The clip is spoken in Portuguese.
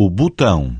o botão.